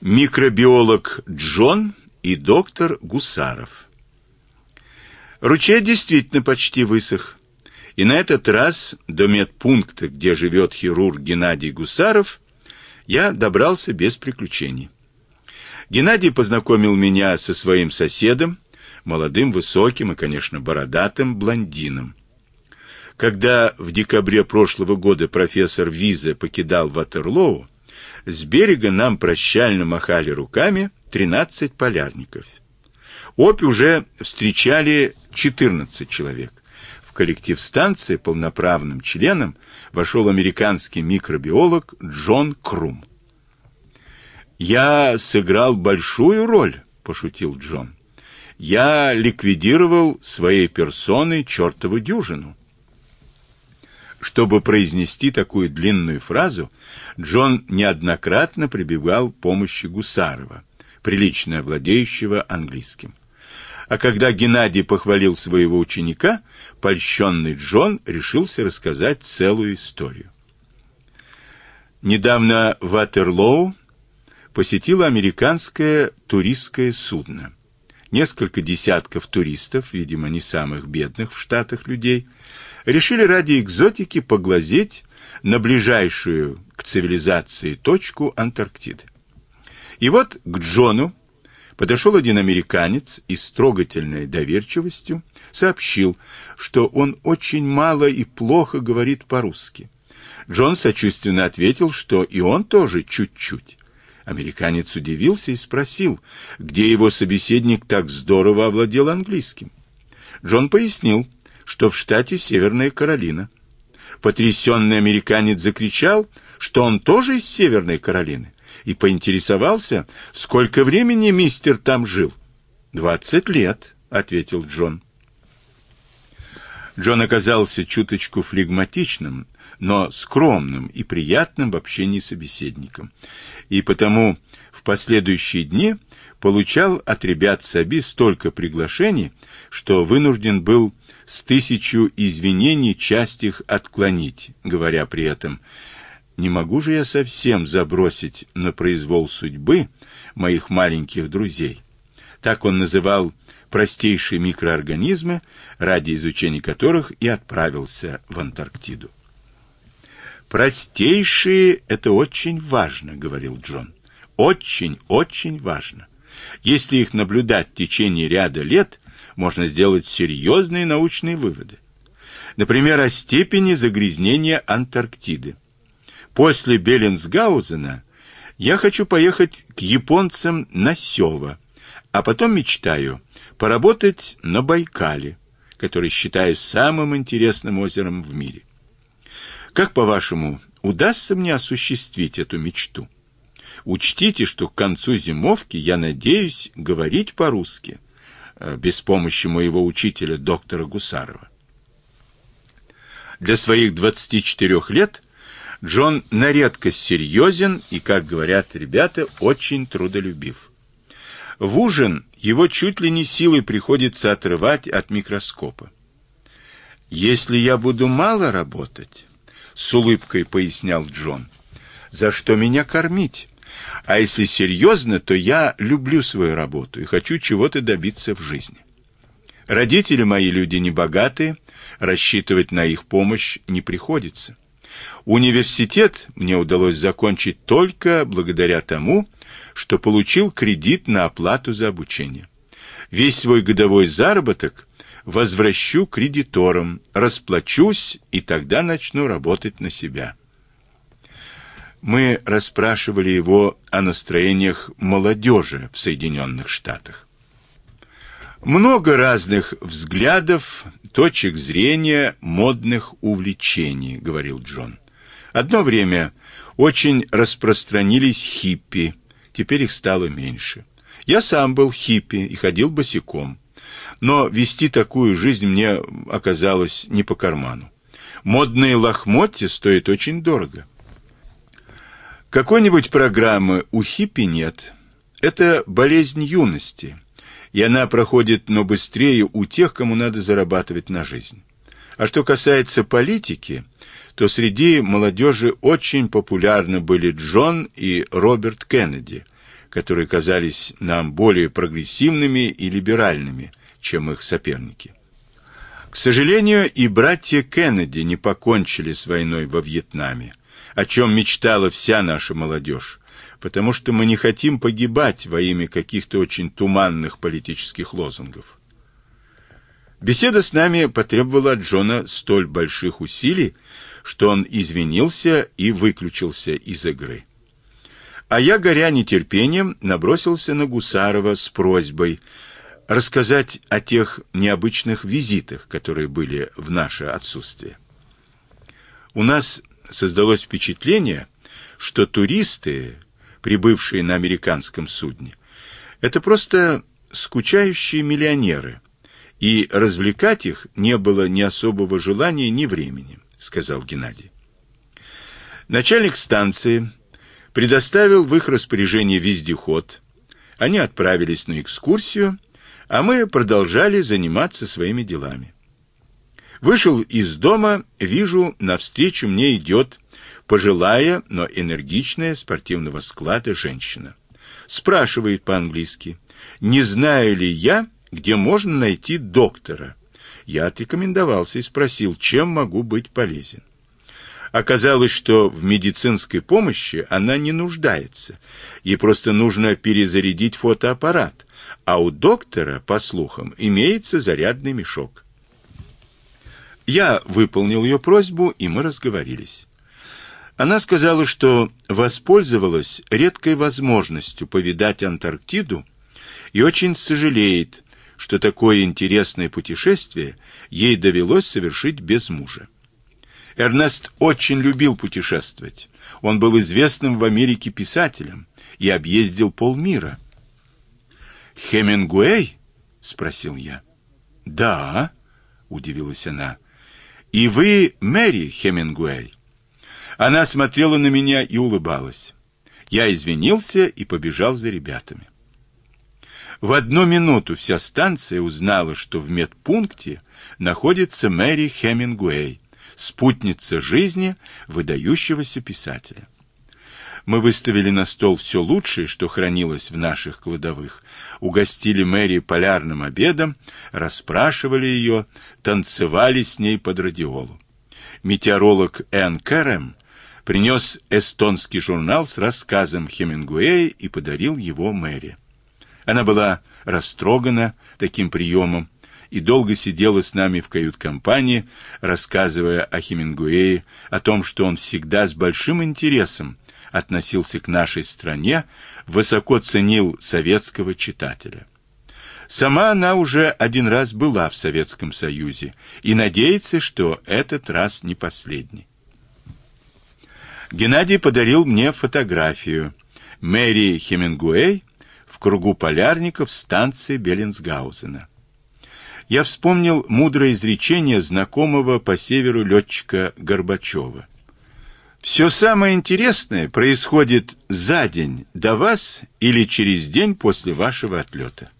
Микробиолог Джон и доктор Гусаров. Ручей действительно почти высох. И на этот раз до медпункта, где живет хирург Геннадий Гусаров, я добрался без приключений. Геннадий познакомил меня со своим соседом, молодым, высоким и, конечно, бородатым блондином. Когда в декабре прошлого года профессор Визе покидал Ватерлоу, с берега нам прощально махали руками 13 полярников. Обь уже встречали 14 человек. В коллектив станции полноправным членом вошел американский микробиолог Джон Крум. Я сыграл большую роль, пошутил Джон. Я ликвидировал своей персоной чертову дюжину. Чтобы произнести такую длинную фразу, Джон неоднократно прибегал к помощи Гусарова, прилично владеющего английским. А когда Геннадий похвалил своего ученика, польщенный Джон решился рассказать целую историю. Недавно в Ватерлоу посетило американское туристское судно. Несколько десятков туристов, видимо, не самых бедных в Штатах людей, решили ради экзотики поглазеть на ближайшую к цивилизации точку Антарктиды. И вот к Джону подошел один американец и с трогательной доверчивостью сообщил, что он очень мало и плохо говорит по-русски. Джон сочувственно ответил, что и он тоже чуть-чуть. Американец удивился и спросил, где его собеседник так здорово овладел английским. Джон пояснил, что в штате Северная Каролина. Потрясенный американец закричал, что он тоже из Северной Каролины, и поинтересовался, сколько времени мистер там жил. «Двадцать лет», — ответил Джон. Джон оказался чуточку флегматичным, но скромным и приятным в общении собеседником, и потому в последующие дни получал от ребят Саби столько приглашений, что вынужден был с тысячу извинений часть их отклонить, говоря при этом «Не могу же я совсем забросить на произвол судьбы моих маленьких друзей». Так он называл простейшие микроорганизмы, ради изучения которых и отправился в Антарктиду. «Простейшие — это очень важно», — говорил Джон. «Очень, очень важно. Если их наблюдать в течение ряда лет, можно сделать серьезные научные выводы. Например, о степени загрязнения Антарктиды. После Беллинсгаузена я хочу поехать к японцам на Сёва, а потом мечтаю поработать на Байкале, который считаю самым интересным озером в мире. Как, по-вашему, удастся мне осуществить эту мечту? Учтите, что к концу зимовки я надеюсь говорить по-русски, Э, без помощи моего учителя, доктора Гусарова. Для своих 24 лет Джон на редкость серьезен и, как говорят ребята, очень трудолюбив. В ужин его чуть ли не силой приходится отрывать от микроскопа. «Если я буду мало работать», — с улыбкой пояснял Джон, — «за что меня кормить? А если серьезно, то я люблю свою работу и хочу чего-то добиться в жизни. Родители мои люди небогатые, рассчитывать на их помощь не приходится. Университет мне удалось закончить только благодаря тому, что получил кредит на оплату за обучение. Весь свой годовой заработок возвращу кредиторам, расплачусь и тогда начну работать на себя. Мы расспрашивали его о настроениях молодежи в Соединенных Штатах. Много разных взглядов, точек зрения, модных увлечений, говорил Джон. Одно время очень распространились хиппи, теперь их стало меньше. Я сам был хиппи и ходил босиком. Но вести такую жизнь мне оказалось не по карману. Модные лохмотья стоят очень дорого. Какой-нибудь программы у хиппи нет. Это болезнь юности, и она проходит, но быстрее у тех, кому надо зарабатывать на жизнь. А что касается политики, то среди молодежи очень популярны были Джон и Роберт Кеннеди, которые казались нам более прогрессивными и либеральными, чем их соперники. К сожалению, и братья Кеннеди не покончили с войной во Вьетнаме, о чем мечтала вся наша молодежь, потому что мы не хотим погибать во имя каких-то очень туманных политических лозунгов. Беседа с нами потребовала от Джона столь больших усилий, что он извинился и выключился из игры. А я, горя нетерпением, набросился на Гусарова с просьбой рассказать о тех необычных визитах, которые были в наше отсутствие. У нас создалось впечатление, что туристы, прибывшие на американском судне, это просто скучающие миллионеры, и развлекать их не было ни особого желания, ни времени, сказал Геннадий. Начальник станции предоставил в их распоряжение вездеход. Они отправились на экскурсию, а мы продолжали заниматься своими делами. Вышел из дома, вижу, навстречу мне идет пожилая, но энергичная спортивного склада женщина. Спрашивает по-английски, не знаю ли я, где можно найти доктора. Я отрекомендовался и спросил, чем могу быть полезен. Оказалось, что в медицинской помощи она не нуждается. Ей просто нужно перезарядить фотоаппарат, а у доктора, по слухам, имеется зарядный мешок. Я выполнил ее просьбу, и мы разговорились. Она сказала, что воспользовалась редкой возможностью повидать Антарктиду и очень сожалеет, что такое интересное путешествие ей довелось совершить без мужа. Эрнест очень любил путешествовать. Он был известным в Америке писателем и объездил полмира. «Хемингуэй?» — спросил я. «Да», — удивилась она. «И вы Мэри Хемингуэй?» Она смотрела на меня и улыбалась. Я извинился и побежал за ребятами. В одну минуту вся станция узнала, что в медпункте находится Мэри Хемингуэй, спутница жизни выдающегося писателя. Мы выставили на стол все лучшее, что хранилось в наших кладовых, угостили Мэри полярным обедом, расспрашивали ее, танцевали с ней под радиолу. Метеоролог Энн Кэрэм принес эстонский журнал с рассказом Хемингуэя и подарил его Мэри. Она была растрогана таким приемом, и долго сидела с нами в кают-компании, рассказывая о Хемингуэе, о том, что он всегда с большим интересом относился к нашей стране, высоко ценил советского читателя. Сама она уже один раз была в Советском Союзе и надеется, что этот раз не последний. Геннадий подарил мне фотографию Мэри Хемингуэй в кругу полярников станции Беллинсгаузена я вспомнил мудрое изречение знакомого по северу летчика Горбачева. Все самое интересное происходит за день до вас или через день после вашего отлета.